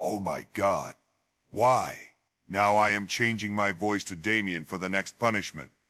Oh my god. Why? Now I am changing my voice to Damien for the next punishment.